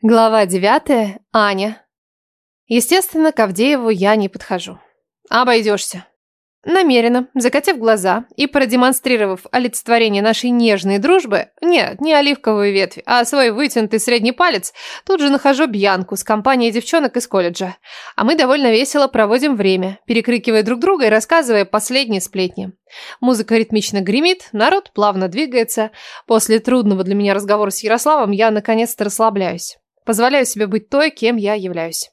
Глава девятая. Аня. Естественно, к Авдееву я не подхожу. Обойдешься. Намеренно, закатив глаза и продемонстрировав олицетворение нашей нежной дружбы, нет, не оливковую ветвь, а свой вытянутый средний палец, тут же нахожу Бьянку с компанией девчонок из колледжа. А мы довольно весело проводим время, перекрикивая друг друга и рассказывая последние сплетни. Музыка ритмично гремит, народ плавно двигается. После трудного для меня разговора с Ярославом я наконец-то расслабляюсь. Позволяю себе быть той, кем я являюсь.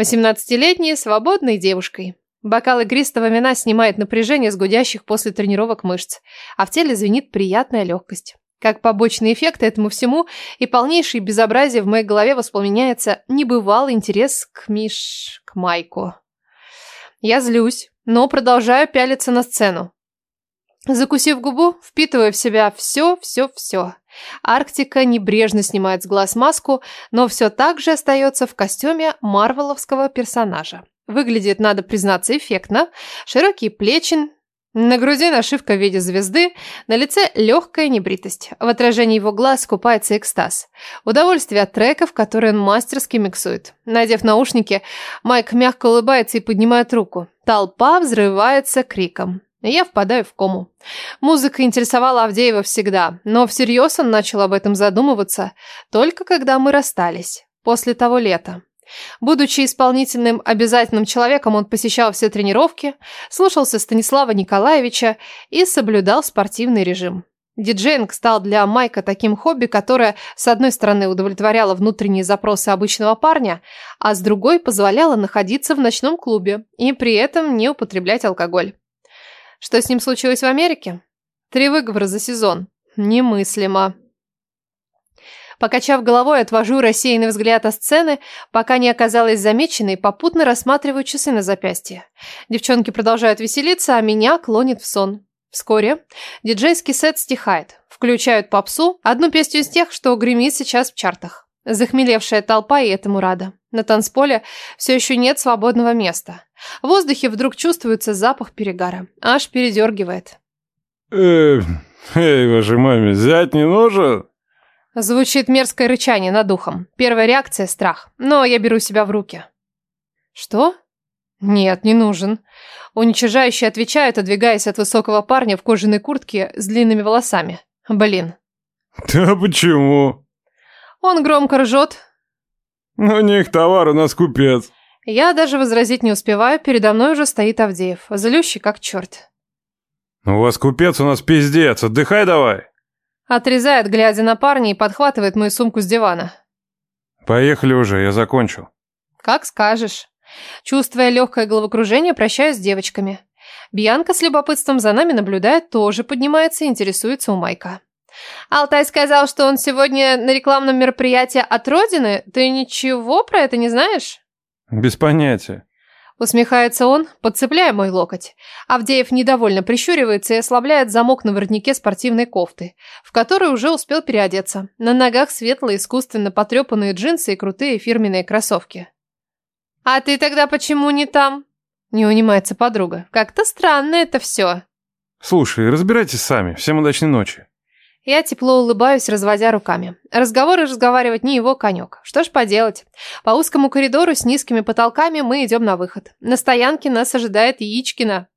18-летней свободной девушкой. Бокал игристого вина снимает напряжение с гудящих после тренировок мышц, а в теле звенит приятная легкость. Как побочный эффект этому всему и полнейшее безобразие в моей голове воспламеняется небывалый интерес к Миш... к Майку. Я злюсь, но продолжаю пялиться на сцену. Закусив губу, впитывая в себя все, все, все. Арктика небрежно снимает с глаз маску, но все так же остается в костюме марвеловского персонажа. Выглядит, надо признаться, эффектно. Широкие плечи, на груди нашивка в виде звезды, на лице легкая небритость. В отражении его глаз купается экстаз. Удовольствие от треков, которые он мастерски миксует. Надев наушники, Майк мягко улыбается и поднимает руку. Толпа взрывается криком. Я впадаю в кому. Музыка интересовала Авдеева всегда, но всерьез он начал об этом задумываться только когда мы расстались, после того лета. Будучи исполнительным обязательным человеком, он посещал все тренировки, слушался Станислава Николаевича и соблюдал спортивный режим. Диджейнг стал для Майка таким хобби, которое, с одной стороны, удовлетворяло внутренние запросы обычного парня, а с другой позволяло находиться в ночном клубе и при этом не употреблять алкоголь. Что с ним случилось в Америке? Три выговора за сезон. Немыслимо. Покачав головой, отвожу рассеянный взгляд от сцены, пока не оказалась замеченной, попутно рассматриваю часы на запястье. Девчонки продолжают веселиться, а меня клонит в сон. Вскоре диджейский сет стихает. Включают попсу, одну песню из тех, что гремит сейчас в чартах. Захмелевшая толпа и этому рада. На танцполе все еще нет свободного места. В воздухе вдруг чувствуется запах перегара. Аж передергивает. Эй, эй, вашей маме, взять не нужен? Звучит мерзкое рычание над ухом. Первая реакция – страх. Но я беру себя в руки. Что? Нет, не нужен. Уничижающе отвечает, отодвигаясь от высокого парня в кожаной куртке с длинными волосами. Блин. Да почему? Он громко ржет. У них товар, у нас купец. Я даже возразить не успеваю, передо мной уже стоит Авдеев, злющий как черт. У вас купец, у нас пиздец, отдыхай давай. Отрезает, глядя на парня, и подхватывает мою сумку с дивана. Поехали уже, я закончил. Как скажешь. Чувствуя легкое головокружение, прощаюсь с девочками. Бьянка с любопытством за нами наблюдает, тоже поднимается и интересуется у Майка. Алтай сказал, что он сегодня на рекламном мероприятии от Родины. Ты ничего про это не знаешь? Без понятия. Усмехается он, подцепляя мой локоть. Авдеев недовольно прищуривается и ослабляет замок на воротнике спортивной кофты, в которой уже успел переодеться. На ногах светлые, искусственно потрепанные джинсы и крутые фирменные кроссовки. «А ты тогда почему не там?» Не унимается подруга. «Как-то странно это все». Слушай, разбирайтесь сами. Всем удачной ночи. Я тепло улыбаюсь, разводя руками. Разговоры разговаривать не его конек. Что ж поделать. По узкому коридору с низкими потолками мы идем на выход. На стоянке нас ожидает Яичкина.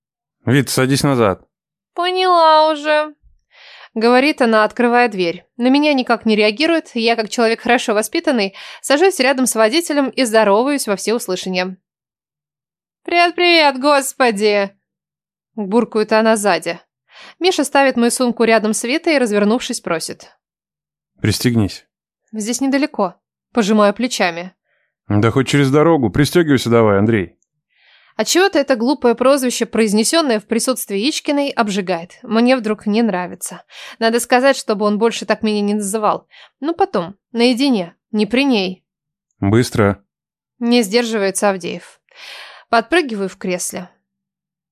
Вит, садись назад. Поняла уже. Говорит она, открывая дверь. На меня никак не реагирует. Я, как человек хорошо воспитанный, сажусь рядом с водителем и здороваюсь во всеуслышание. «Привет-привет, господи!» Буркует она сзади. Миша ставит мою сумку рядом с Витой и, развернувшись, просит. Пристегнись. Здесь недалеко. Пожимаю плечами. Да хоть через дорогу. Пристегивайся давай, Андрей. Отчего-то это глупое прозвище, произнесенное в присутствии Ичкиной, обжигает. Мне вдруг не нравится. Надо сказать, чтобы он больше так меня не называл. Ну потом, наедине, не при ней. Быстро. Не сдерживается Авдеев. Подпрыгиваю в кресле.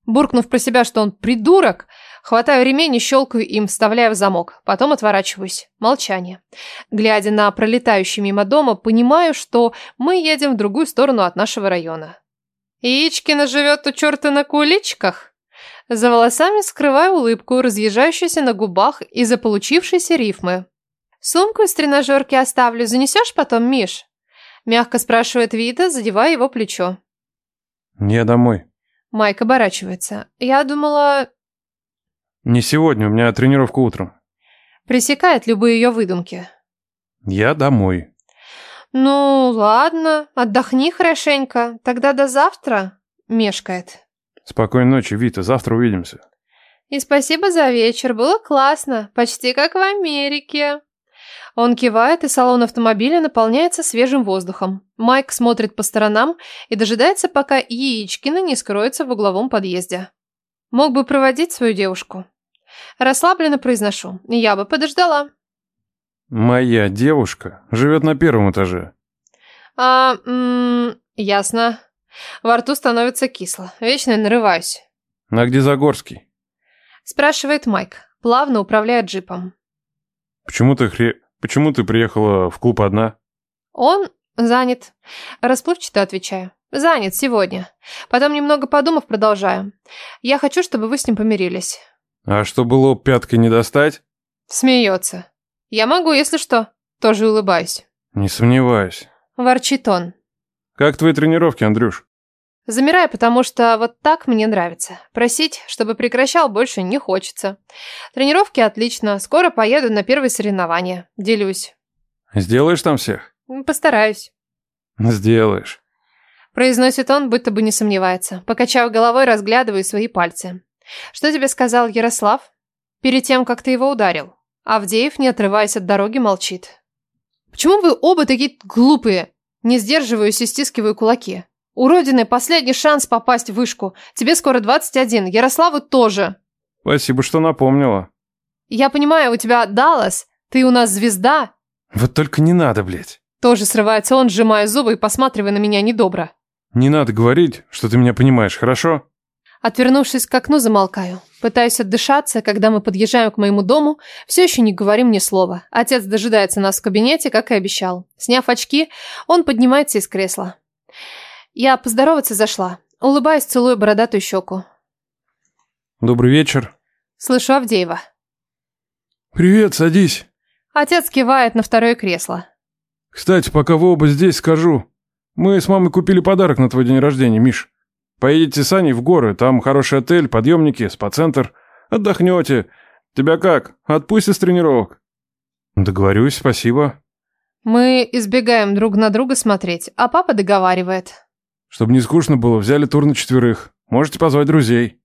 Буркнув про себя, что он придурок, хватаю ремень и щелкаю им, вставляя в замок. Потом отворачиваюсь. Молчание. Глядя на пролетающий мимо дома, понимаю, что мы едем в другую сторону от нашего района. Яичкина живет у черта на куличках? За волосами скрываю улыбку, разъезжающуюся на губах из-за получившейся рифмы. Сумку из тренажерки оставлю, занесешь потом, Миш? Мягко спрашивает Вита, задевая его плечо. Я домой. Майк оборачивается. Я думала... Не сегодня, у меня тренировка утром. Пресекает любые ее выдумки. Я домой. Ну, ладно, отдохни хорошенько. Тогда до завтра, мешкает. Спокойной ночи, Вита, завтра увидимся. И спасибо за вечер, было классно, почти как в Америке. Он кивает, и салон автомобиля наполняется свежим воздухом. Майк смотрит по сторонам и дожидается, пока Яичкина не скроется в угловом подъезде. Мог бы проводить свою девушку. Расслабленно произношу. Я бы подождала. Моя девушка живет на первом этаже. А, м -м, ясно. Во рту становится кисло. Вечно нарываюсь. А где Загорский? Спрашивает Майк, плавно управляя джипом. Почему ты хре... Почему ты приехала в клуб одна? Он занят. Расплывчато отвечаю. Занят сегодня. Потом немного подумав, продолжаю. Я хочу, чтобы вы с ним помирились. А чтобы лоб пяткой не достать? Смеется. Я могу, если что. Тоже улыбаюсь. Не сомневаюсь. Ворчит он. Как твои тренировки, Андрюш? Замираю, потому что вот так мне нравится. Просить, чтобы прекращал, больше не хочется. Тренировки отлично. Скоро поеду на первые соревнования. Делюсь. Сделаешь там всех? Постараюсь. Сделаешь. Произносит он, будто бы не сомневается. Покачав головой, разглядываю свои пальцы. Что тебе сказал Ярослав? Перед тем, как ты его ударил. Авдеев, не отрываясь от дороги, молчит. Почему вы оба такие глупые? Не сдерживаюсь и стискиваю кулаки. У Родины последний шанс попасть в вышку. Тебе скоро 21, Ярославу тоже. Спасибо, что напомнила. Я понимаю, у тебя Даллас, ты у нас звезда. Вот только не надо, блядь. Тоже срывается он, сжимая зубы и посматривая на меня недобро. Не надо говорить, что ты меня понимаешь, хорошо? Отвернувшись к окну, замолкаю. Пытаюсь отдышаться, когда мы подъезжаем к моему дому, все еще не говорим ни слова. Отец дожидается нас в кабинете, как и обещал. Сняв очки, он поднимается из кресла. Я поздороваться зашла. Улыбаясь, целую бородатую щеку. Добрый вечер. Слышу Авдеева. Привет, садись. Отец кивает на второе кресло. Кстати, пока вы оба здесь, скажу. Мы с мамой купили подарок на твой день рождения, Миш. Поедете с Аней в горы, там хороший отель, подъемники, спа-центр. Отдохнете. Тебя как, отпустят с тренировок? Договорюсь, спасибо. Мы избегаем друг на друга смотреть, а папа договаривает. Чтобы не скучно было, взяли тур на четверых. Можете позвать друзей.